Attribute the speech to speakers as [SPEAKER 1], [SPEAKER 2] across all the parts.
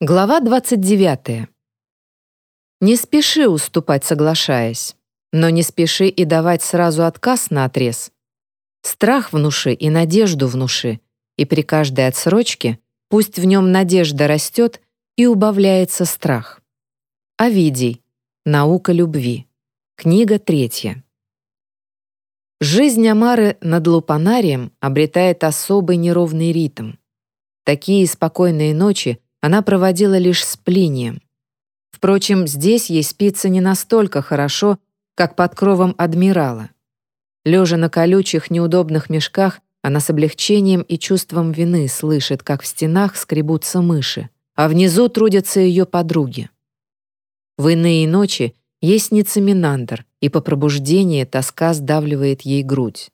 [SPEAKER 1] Глава 29. Не спеши уступать, соглашаясь, но не спеши и давать сразу отказ на отрез. Страх внуши и надежду внуши, и при каждой отсрочке пусть в нем надежда растет и убавляется страх. Овидий. Наука любви. Книга третья. Жизнь Амары над Лупанарием обретает особый неровный ритм. Такие спокойные ночи — она проводила лишь с Плинием. Впрочем, здесь ей спится не настолько хорошо, как под кровом адмирала. Лежа на колючих, неудобных мешках, она с облегчением и чувством вины слышит, как в стенах скребутся мыши, а внизу трудятся ее подруги. В иные ночи ей снится Минандр, и по пробуждении тоска сдавливает ей грудь.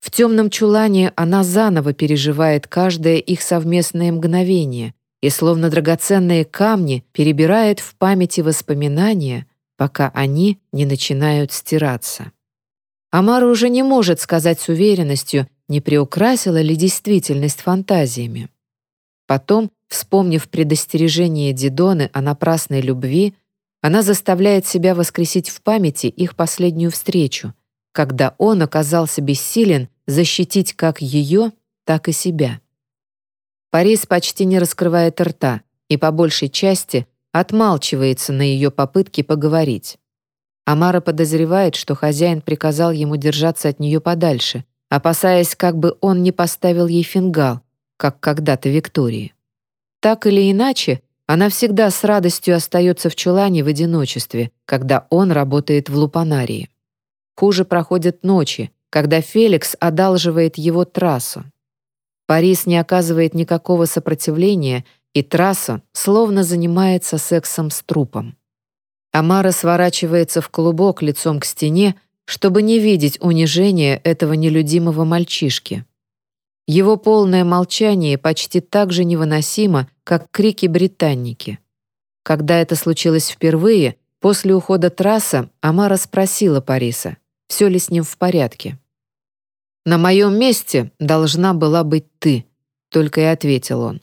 [SPEAKER 1] В темном чулане она заново переживает каждое их совместное мгновение, и словно драгоценные камни перебирает в памяти воспоминания, пока они не начинают стираться. Амара уже не может сказать с уверенностью, не приукрасила ли действительность фантазиями. Потом, вспомнив предостережение Дидоны о напрасной любви, она заставляет себя воскресить в памяти их последнюю встречу, когда он оказался бессилен защитить как ее, так и себя. Парис почти не раскрывает рта и по большей части отмалчивается на ее попытки поговорить. Амара подозревает, что хозяин приказал ему держаться от нее подальше, опасаясь, как бы он не поставил ей фингал, как когда-то Виктории. Так или иначе, она всегда с радостью остается в чулане в одиночестве, когда он работает в лупанарии. Хуже проходят ночи, когда Феликс одалживает его трассу, Парис не оказывает никакого сопротивления, и трасса словно занимается сексом с трупом. Амара сворачивается в клубок лицом к стене, чтобы не видеть унижения этого нелюдимого мальчишки. Его полное молчание почти так же невыносимо, как крики британники. Когда это случилось впервые, после ухода трасса, Амара спросила Париса, все ли с ним в порядке. «На моем месте должна была быть ты», — только и ответил он.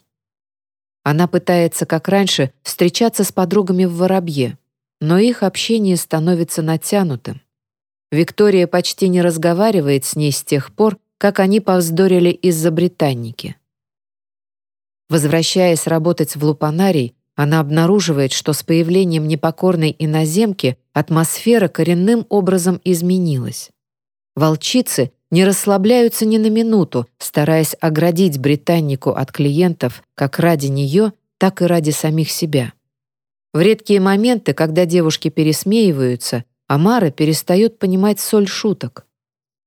[SPEAKER 1] Она пытается, как раньше, встречаться с подругами в Воробье, но их общение становится натянутым. Виктория почти не разговаривает с ней с тех пор, как они повздорили из-за британники. Возвращаясь работать в Лупанарий, она обнаруживает, что с появлением непокорной иноземки атмосфера коренным образом изменилась. Волчицы не расслабляются ни на минуту, стараясь оградить британнику от клиентов как ради нее, так и ради самих себя. В редкие моменты, когда девушки пересмеиваются, Амара перестает понимать соль шуток.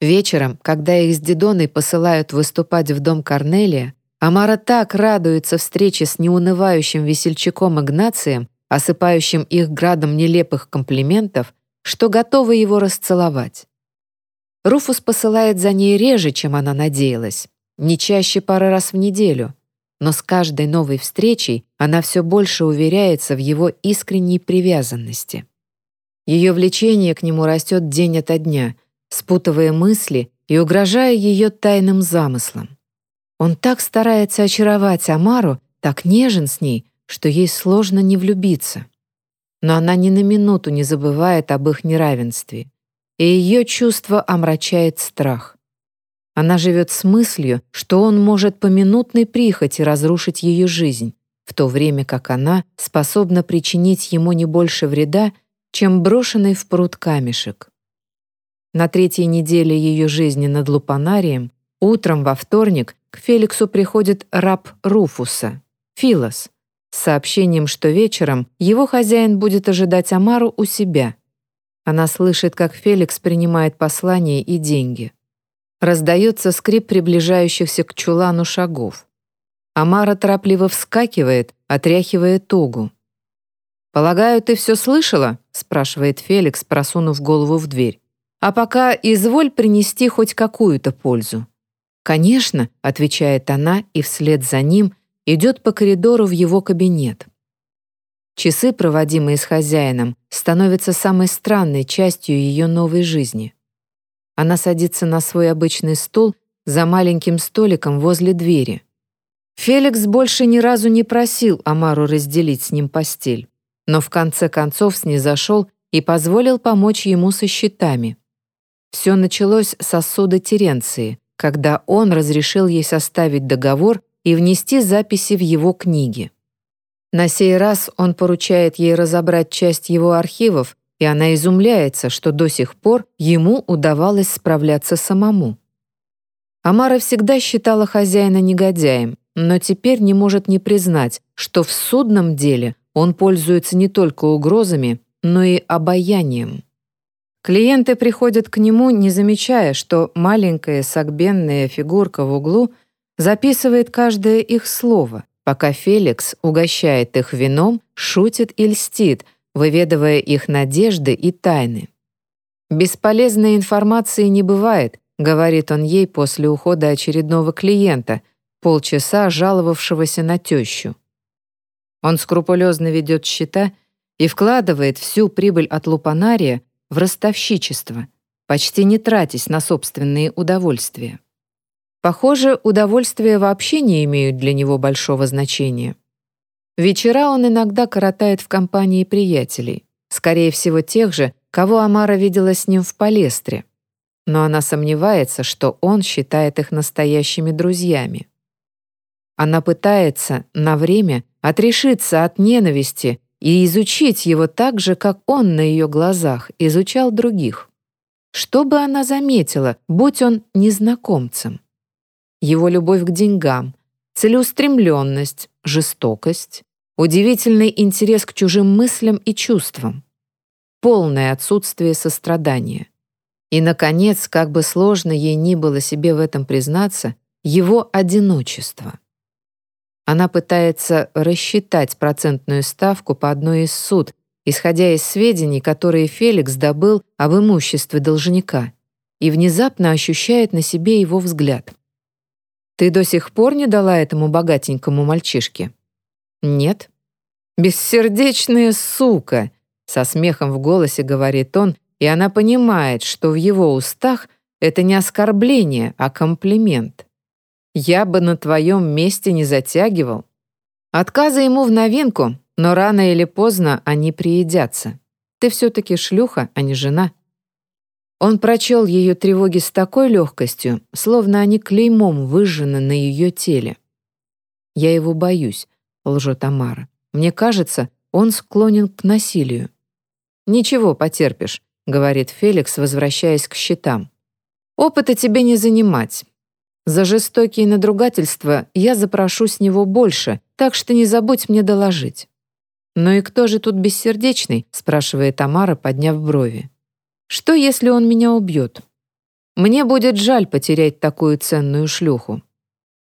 [SPEAKER 1] Вечером, когда их с Дидоной посылают выступать в дом Корнелия, Амара так радуется встрече с неунывающим весельчаком Игнацием, осыпающим их градом нелепых комплиментов, что готова его расцеловать. Руфус посылает за ней реже, чем она надеялась, не чаще пары раз в неделю, но с каждой новой встречей она все больше уверяется в его искренней привязанности. Ее влечение к нему растет день ото дня, спутывая мысли и угрожая ее тайным замыслам. Он так старается очаровать Амару, так нежен с ней, что ей сложно не влюбиться. Но она ни на минуту не забывает об их неравенстве — и ее чувство омрачает страх. Она живет с мыслью, что он может по минутной прихоти разрушить ее жизнь, в то время как она способна причинить ему не больше вреда, чем брошенный в пруд камешек. На третьей неделе ее жизни над Лупанарием утром во вторник к Феликсу приходит раб Руфуса, Филос, с сообщением, что вечером его хозяин будет ожидать Амару у себя — она слышит, как Феликс принимает послание и деньги. Раздается скрип приближающихся к чулану шагов. Амара торопливо вскакивает, отряхивая тогу. «Полагаю, ты все слышала?» — спрашивает Феликс, просунув голову в дверь. «А пока изволь принести хоть какую-то пользу». «Конечно», — отвечает она и вслед за ним идет по коридору в его кабинет. Часы, проводимые с хозяином, становятся самой странной частью ее новой жизни. Она садится на свой обычный стул за маленьким столиком возле двери. Феликс больше ни разу не просил Амару разделить с ним постель, но в конце концов снизошел и позволил помочь ему со счетами. Все началось с суда Теренции, когда он разрешил ей составить договор и внести записи в его книги. На сей раз он поручает ей разобрать часть его архивов, и она изумляется, что до сих пор ему удавалось справляться самому. Амара всегда считала хозяина негодяем, но теперь не может не признать, что в судном деле он пользуется не только угрозами, но и обаянием. Клиенты приходят к нему, не замечая, что маленькая согбенная фигурка в углу записывает каждое их слово, пока Феликс угощает их вином, шутит и льстит, выведывая их надежды и тайны. «Бесполезной информации не бывает», — говорит он ей после ухода очередного клиента, полчаса жаловавшегося на тещу. Он скрупулезно ведет счета и вкладывает всю прибыль от лупанария в ростовщичество, почти не тратясь на собственные удовольствия. Похоже, удовольствия вообще не имеют для него большого значения. Вечера он иногда коротает в компании приятелей, скорее всего тех же, кого Амара видела с ним в Палестре. Но она сомневается, что он считает их настоящими друзьями. Она пытается на время отрешиться от ненависти и изучить его так же, как он на ее глазах изучал других. Что бы она заметила, будь он незнакомцем? Его любовь к деньгам, целеустремленность, жестокость, удивительный интерес к чужим мыслям и чувствам, полное отсутствие сострадания. И, наконец, как бы сложно ей ни было себе в этом признаться, его одиночество. Она пытается рассчитать процентную ставку по одной из суд, исходя из сведений, которые Феликс добыл об имуществе должника, и внезапно ощущает на себе его взгляд. «Ты до сих пор не дала этому богатенькому мальчишке?» «Нет». «Бессердечная сука!» Со смехом в голосе говорит он, и она понимает, что в его устах это не оскорбление, а комплимент. Я бы на твоем месте не затягивал. Отказы ему в новинку, но рано или поздно они приедятся. Ты все-таки шлюха, а не жена». Он прочел ее тревоги с такой легкостью, словно они клеймом выжжены на ее теле. «Я его боюсь», — лжет Тамара. «Мне кажется, он склонен к насилию». «Ничего, потерпишь», — говорит Феликс, возвращаясь к счетам. «Опыта тебе не занимать. За жестокие надругательства я запрошу с него больше, так что не забудь мне доложить». «Ну и кто же тут бессердечный?» — спрашивает Тамара, подняв брови. «Что, если он меня убьет? Мне будет жаль потерять такую ценную шлюху».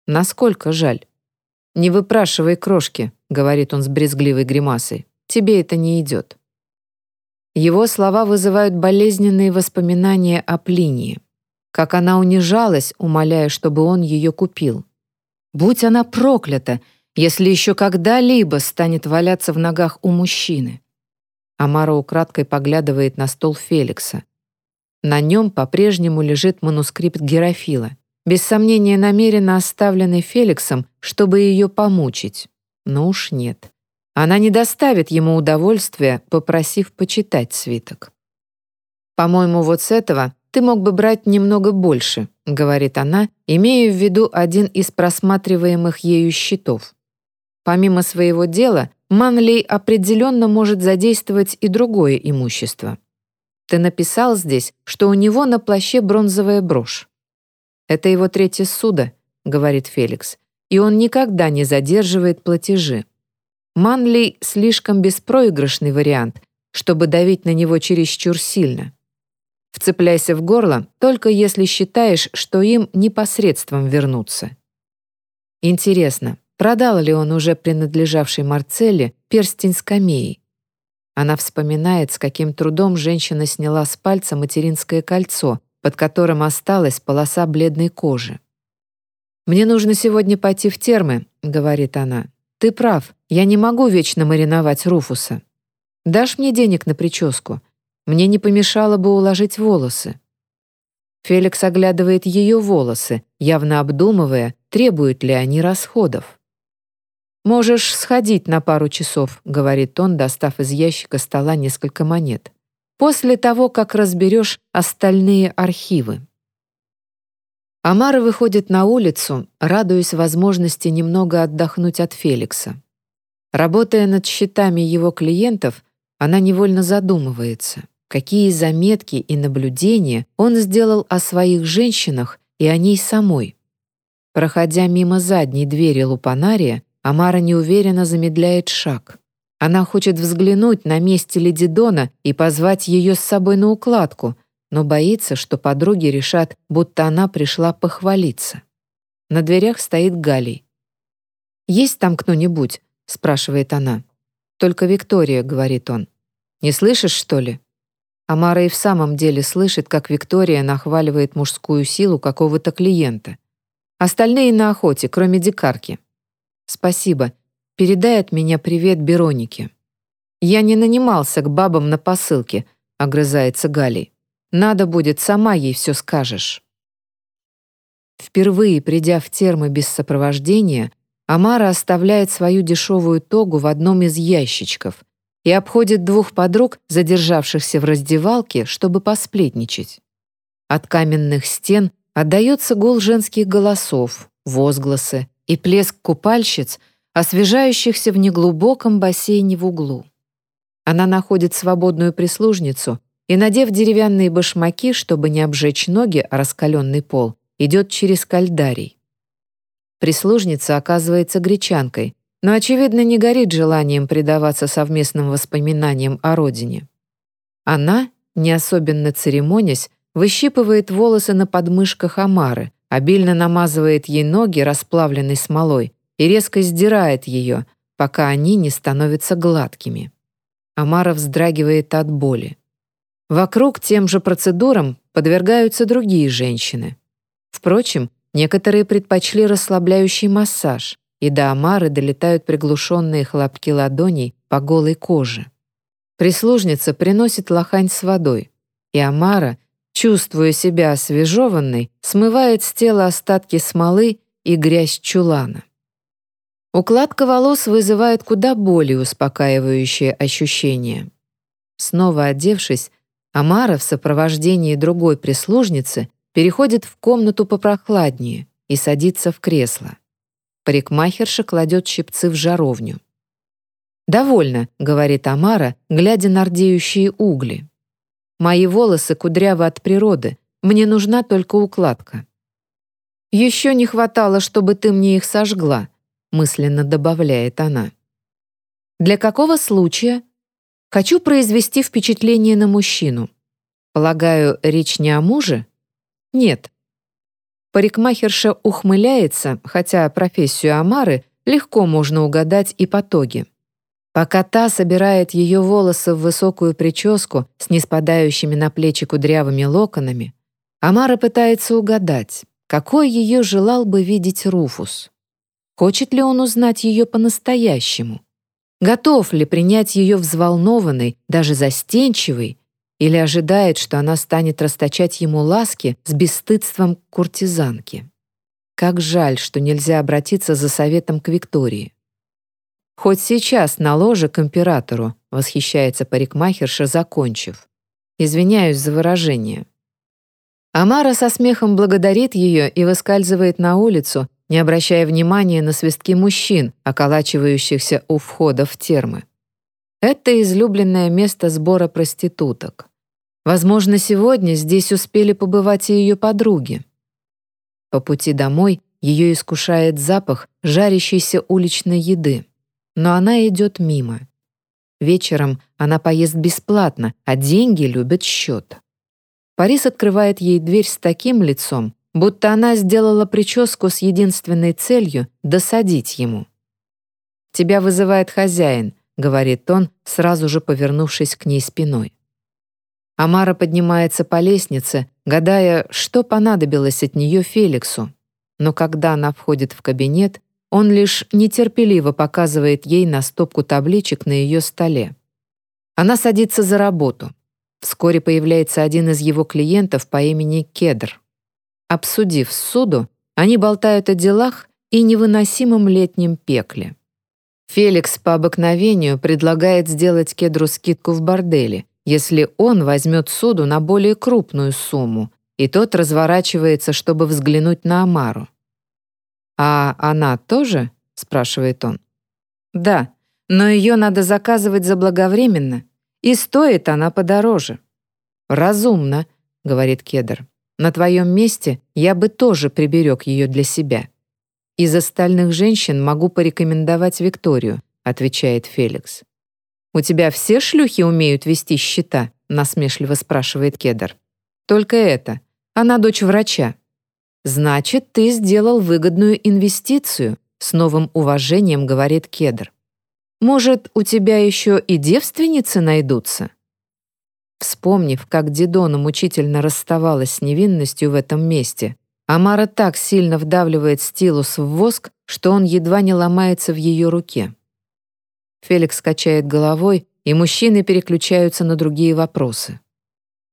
[SPEAKER 1] «Насколько жаль?» «Не выпрашивай крошки», — говорит он с брезгливой гримасой. «Тебе это не идет». Его слова вызывают болезненные воспоминания о Плинии как она унижалась, умоляя, чтобы он ее купил. Будь она проклята, если еще когда-либо станет валяться в ногах у мужчины. Амара украдкой поглядывает на стол Феликса. На нем по-прежнему лежит манускрипт Герофила, без сомнения намеренно оставленный Феликсом, чтобы ее помучить. Но уж нет. Она не доставит ему удовольствия, попросив почитать свиток. По-моему, вот с этого ты мог бы брать немного больше», — говорит она, имея в виду один из просматриваемых ею счетов. Помимо своего дела, Манлей определенно может задействовать и другое имущество. Ты написал здесь, что у него на плаще бронзовая брошь. «Это его третье суда», — говорит Феликс, «и он никогда не задерживает платежи. Манлей — слишком беспроигрышный вариант, чтобы давить на него чересчур сильно. Вцепляйся в горло, только если считаешь, что им непосредством вернуться. Интересно, продал ли он уже принадлежавший Марцелле перстень с камеей? Она вспоминает, с каким трудом женщина сняла с пальца материнское кольцо, под которым осталась полоса бледной кожи. «Мне нужно сегодня пойти в термы», — говорит она. «Ты прав, я не могу вечно мариновать Руфуса. Дашь мне денег на прическу? Мне не помешало бы уложить волосы. Феликс оглядывает ее волосы, явно обдумывая, требуют ли они расходов. «Можешь сходить на пару часов», — говорит он, достав из ящика стола несколько монет. «После того, как разберешь остальные архивы». Амара выходит на улицу, радуясь возможности немного отдохнуть от Феликса. Работая над счетами его клиентов, она невольно задумывается, какие заметки и наблюдения он сделал о своих женщинах и о ней самой. Проходя мимо задней двери лупанария, Амара неуверенно замедляет шаг. Она хочет взглянуть на месте Леди Дона и позвать ее с собой на укладку, но боится, что подруги решат, будто она пришла похвалиться. На дверях стоит Галей. «Есть там кто-нибудь?» — спрашивает она. «Только Виктория», — говорит он. «Не слышишь, что ли?» Амара и в самом деле слышит, как Виктория нахваливает мужскую силу какого-то клиента. Остальные на охоте, кроме дикарки. «Спасибо. Передай от меня привет Беронике». «Я не нанимался к бабам на посылке», — огрызается Галей. «Надо будет, сама ей все скажешь». Впервые придя в термы без сопровождения, Амара оставляет свою дешевую тогу в одном из ящичков и обходит двух подруг, задержавшихся в раздевалке, чтобы посплетничать. От каменных стен отдается гул женских голосов, возгласы и плеск купальщиц, освежающихся в неглубоком бассейне в углу. Она находит свободную прислужницу и, надев деревянные башмаки, чтобы не обжечь ноги о раскаленный пол, идет через кальдарий. Прислужница оказывается гречанкой, но, очевидно, не горит желанием предаваться совместным воспоминаниям о родине. Она, не особенно церемонясь, выщипывает волосы на подмышках Амары, обильно намазывает ей ноги расплавленной смолой и резко сдирает ее, пока они не становятся гладкими. Амара вздрагивает от боли. Вокруг тем же процедурам подвергаются другие женщины. Впрочем, некоторые предпочли расслабляющий массаж, и до Амары долетают приглушенные хлопки ладоней по голой коже. Прислужница приносит лохань с водой, и Амара, чувствуя себя освежеванной, смывает с тела остатки смолы и грязь чулана. Укладка волос вызывает куда более успокаивающее ощущение. Снова одевшись, Амара в сопровождении другой прислужницы переходит в комнату попрохладнее и садится в кресло. Парикмахерша кладет щипцы в жаровню. «Довольно», — говорит Амара, глядя на рдеющие угли. «Мои волосы кудрявы от природы, мне нужна только укладка». «Еще не хватало, чтобы ты мне их сожгла», — мысленно добавляет она. «Для какого случая?» «Хочу произвести впечатление на мужчину. Полагаю, речь не о муже?» «Нет, Парикмахерша ухмыляется, хотя профессию Амары легко можно угадать и по тоге. Пока та собирает ее волосы в высокую прическу с неспадающими на плечи кудрявыми локонами, Амара пытается угадать, какой ее желал бы видеть Руфус. Хочет ли он узнать ее по-настоящему? Готов ли принять ее взволнованной, даже застенчивой, или ожидает, что она станет расточать ему ласки с бесстыдством куртизанки. Как жаль, что нельзя обратиться за советом к Виктории. «Хоть сейчас на ложе к императору», — восхищается парикмахерша, закончив. «Извиняюсь за выражение». Амара со смехом благодарит ее и выскальзывает на улицу, не обращая внимания на свистки мужчин, околачивающихся у входа в термы. Это излюбленное место сбора проституток. Возможно, сегодня здесь успели побывать и ее подруги. По пути домой ее искушает запах жарящейся уличной еды, но она идет мимо. Вечером она поест бесплатно, а деньги любят счет. Парис открывает ей дверь с таким лицом, будто она сделала прическу с единственной целью досадить ему. «Тебя вызывает хозяин», — говорит он, сразу же повернувшись к ней спиной. Амара поднимается по лестнице, гадая, что понадобилось от нее Феликсу. Но когда она входит в кабинет, он лишь нетерпеливо показывает ей на стопку табличек на ее столе. Она садится за работу. Вскоре появляется один из его клиентов по имени Кедр. Обсудив суду, они болтают о делах и невыносимом летнем пекле. Феликс по обыкновению предлагает сделать Кедру скидку в борделе, если он возьмет суду на более крупную сумму, и тот разворачивается, чтобы взглянуть на Амару. «А она тоже?» — спрашивает он. «Да, но ее надо заказывать заблаговременно, и стоит она подороже». «Разумно», — говорит Кедр. «На твоем месте я бы тоже приберег ее для себя». «Из остальных женщин могу порекомендовать Викторию», — отвечает Феликс. «У тебя все шлюхи умеют вести счета?» — насмешливо спрашивает Кедр. «Только это. Она дочь врача». «Значит, ты сделал выгодную инвестицию», — с новым уважением говорит Кедр. «Может, у тебя еще и девственницы найдутся?» Вспомнив, как Дидона мучительно расставалась с невинностью в этом месте, Амара так сильно вдавливает стилус в воск, что он едва не ломается в ее руке. Феликс качает головой, и мужчины переключаются на другие вопросы.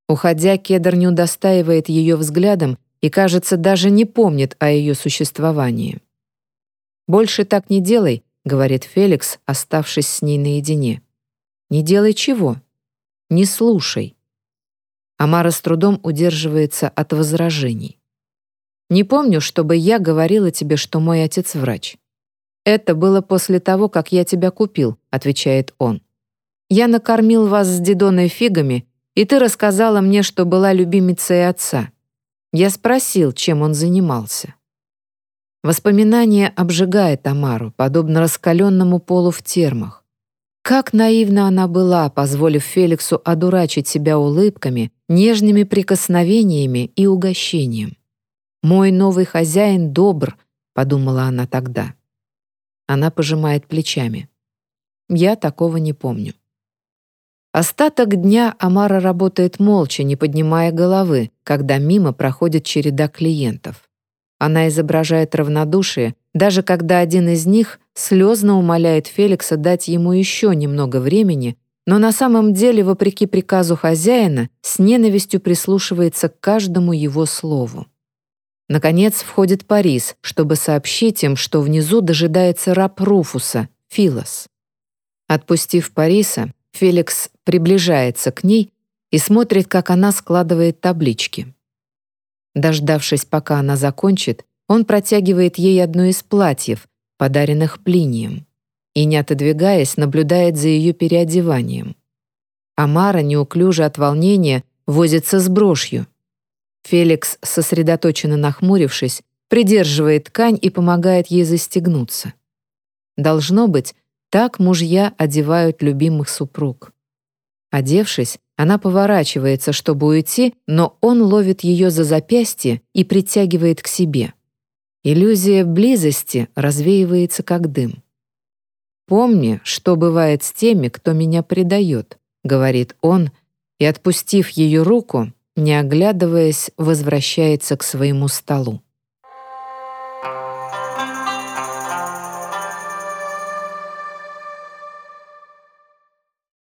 [SPEAKER 1] Уходя, Кедр не удостаивает ее взглядом и, кажется, даже не помнит о ее существовании. «Больше так не делай», — говорит Феликс, оставшись с ней наедине. «Не делай чего? Не слушай». Амара с трудом удерживается от возражений. Не помню, чтобы я говорила тебе, что мой отец врач. Это было после того, как я тебя купил, отвечает он. Я накормил вас с Дидоной фигами, и ты рассказала мне, что была любимицей отца. Я спросил, чем он занимался. Воспоминание обжигает Амару, подобно раскаленному полу в термах. Как наивна она была, позволив Феликсу одурачить себя улыбками, нежными прикосновениями и угощением. «Мой новый хозяин добр», — подумала она тогда. Она пожимает плечами. Я такого не помню. Остаток дня Амара работает молча, не поднимая головы, когда мимо проходит череда клиентов. Она изображает равнодушие, даже когда один из них слезно умоляет Феликса дать ему еще немного времени, но на самом деле, вопреки приказу хозяина, с ненавистью прислушивается к каждому его слову. Наконец входит Парис, чтобы сообщить им, что внизу дожидается раб Руфуса, Филос. Отпустив Париса, Феликс приближается к ней и смотрит, как она складывает таблички. Дождавшись, пока она закончит, он протягивает ей одно из платьев, подаренных Плинием, и, не отодвигаясь, наблюдает за ее переодеванием. Амара, неуклюже от волнения, возится с брошью — Феликс, сосредоточенно нахмурившись, придерживает ткань и помогает ей застегнуться. Должно быть, так мужья одевают любимых супруг. Одевшись, она поворачивается, чтобы уйти, но он ловит ее за запястье и притягивает к себе. Иллюзия близости развеивается как дым. «Помни, что бывает с теми, кто меня предает», — говорит он, и, отпустив ее руку, не оглядываясь, возвращается к своему столу.